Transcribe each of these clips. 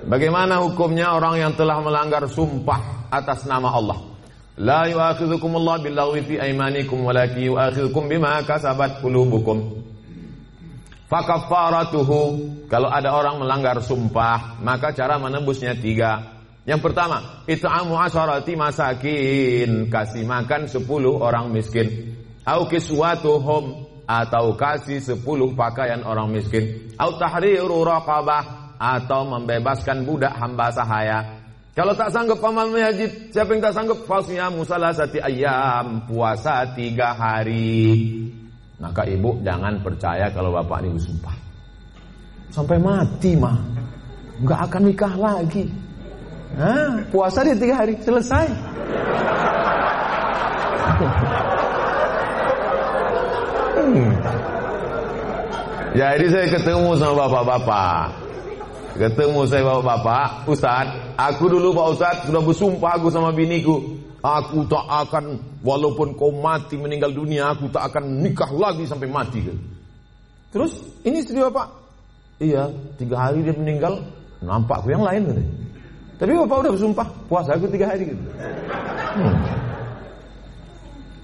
Bagaimana hukumnya orang yang telah melanggar sumpah atas nama Allah? La yu'akhidhukum Allah billaghwi fi aymanikum walakin yu'akhidhukum bima kasabat qulubukum. Fakaffaratuhu kalau ada orang melanggar sumpah, maka cara menembusnya tiga. Yang pertama, it'amu asharati masakin, kasih makan sepuluh orang miskin. Au kiswatuhum atau kasih sepuluh pakaian orang miskin. Au tahriru raqabah atau membebaskan budak hamba sahaya. Kalau tak sanggup pamal majid, siapa yang tak sanggup? Fasnya musalah sati ayam, puasa tiga hari. Maka ibu jangan percaya kalau bapak ini bersumpah. Sampai mati mah, nggak akan nikah lagi. Nah, puasa dia tiga hari selesai. hmm. Jadi saya ketemu sama bapak-bapak Ketemu saya bapak-bapak, Ustaz, aku dulu Pak Ustaz sudah bersumpah aku sama biniku. Aku tak akan, walaupun kau mati meninggal dunia, aku tak akan nikah lagi sampai mati. Terus, ini istri bapak? Iya, tiga hari dia meninggal, nampak aku yang lain. Katanya. Tapi bapak udah bersumpah, puasa aku tiga hari. Gitu. Hmm.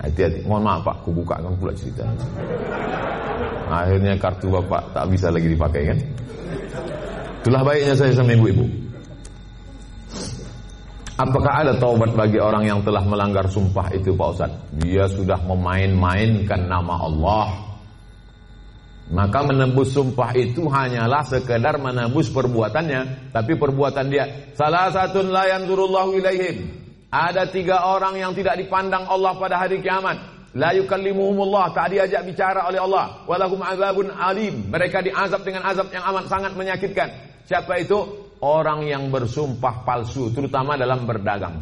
Hati-hati, mohon maaf pak, aku bukakan pula cerita. Akhirnya kartu bapak tak bisa lagi dipakai kan? Itulah baiknya saya sama ibu-ibu. Apakah ada taubat bagi orang yang telah melanggar sumpah itu Pak Ustaz? Dia sudah memain-mainkan nama Allah. Maka menembus sumpah itu hanyalah sekedar menembus perbuatannya. Tapi perbuatan dia. Salah satu layan turullahu ilaihim. Ada tiga orang yang tidak dipandang Allah pada hari kiamat. La yukallimuhumullah, tak diajak bicara oleh Allah. Walahum azabun alim. Mereka diazab dengan azab yang amat sangat menyakitkan. Siapa itu? Orang yang bersumpah palsu, terutama dalam berdagang.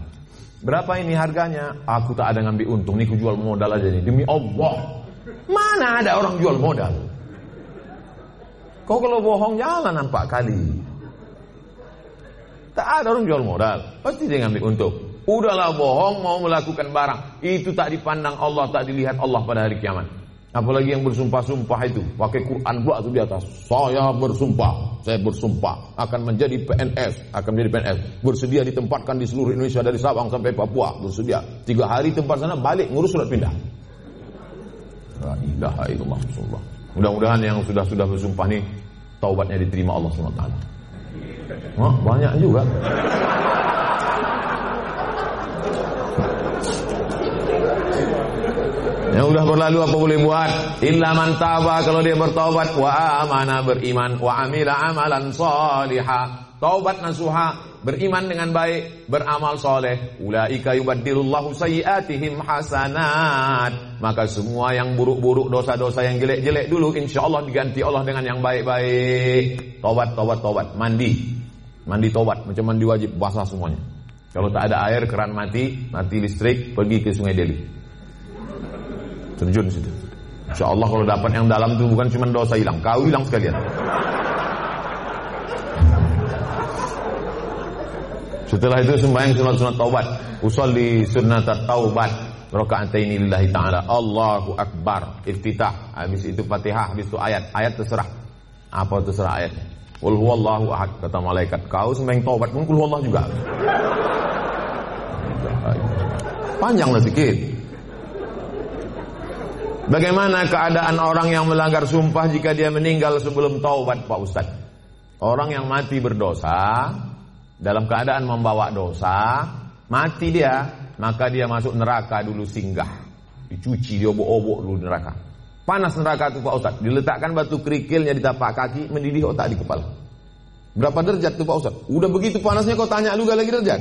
Berapa ini harganya? Aku tak ada ngambil untung, ini ku jual modal aja nih. Demi Allah. Mana ada orang jual modal? Kau kalau bohong jalan nampak kali. Tak ada orang jual modal. Pasti dia ngambil untung. Udahlah bohong mau melakukan barang. Itu tak dipandang Allah, tak dilihat Allah pada hari kiamat. Apalagi yang bersumpah-sumpah itu pakai Quran pula itu di atas. Saya bersumpah, saya bersumpah akan menjadi PNS, akan menjadi PNS. Bersedia ditempatkan di seluruh Indonesia dari Sabang sampai Papua, bersedia. Tiga hari tempat sana balik ngurus surat pindah. La Mudah-mudahan yang sudah-sudah bersumpah ini taubatnya diterima Allah SWT. Wah, banyak juga. Yang sudah berlalu apa boleh buat? Illa man taba kalau dia bertobat wa amana beriman wa amila amalan salihah. Taubat nasuha, beriman dengan baik, beramal soleh. Ulaika yubaddilullahu sayyiatihim hasanat. Maka semua yang buruk-buruk, dosa-dosa yang jelek-jelek dulu insya Allah diganti Allah dengan yang baik-baik. Tobat, tobat, tobat. Mandi. Mandi tobat, macam mandi wajib basah semuanya. Kalau tak ada air, keran mati, mati listrik, pergi ke Sungai Deli. Terjun situ. Insya Allah kalau dapat yang dalam itu bukan cuma dosa hilang, kau hilang sekalian. Setelah itu sembahyang sunat-sunat taubat. Usolli sunnat taubat. Raka'ataini lillahi ta'ala. Allahu Akbar. Iftitah. Habis itu Fatihah, habis itu ayat. Ayat terserah. Apa terserah ayatnya? Qul huwallahu ahad kata malaikat. Kau sembahyang taubat pun qul huwallahu juga. Panjanglah sedikit. Bagaimana keadaan orang yang melanggar sumpah jika dia meninggal sebelum taubat Pak Ustaz? Orang yang mati berdosa dalam keadaan membawa dosa, mati dia, maka dia masuk neraka dulu singgah. Dicuci, diobok-obok dulu neraka. Panas neraka itu Pak Ustaz. Diletakkan batu kerikilnya di tapak kaki, mendidih otak di kepala. Berapa derajat tuh Pak Ustaz? Udah begitu panasnya kau tanya juga lagi derajat.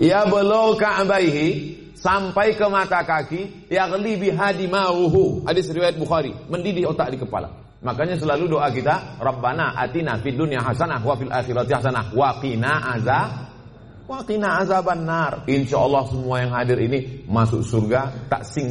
Ya belum ka'baihi sampai ke mata kaki yaghli bihadi mauhu. Hadis riwayat Bukhari. Mendidih otak di kepala. Makanya selalu doa kita Rabbana atina fid dunya hasanah wa fil akhirati hasanah wa qina azab wa qina azaban nar insyaallah semua yang hadir ini masuk surga tak sing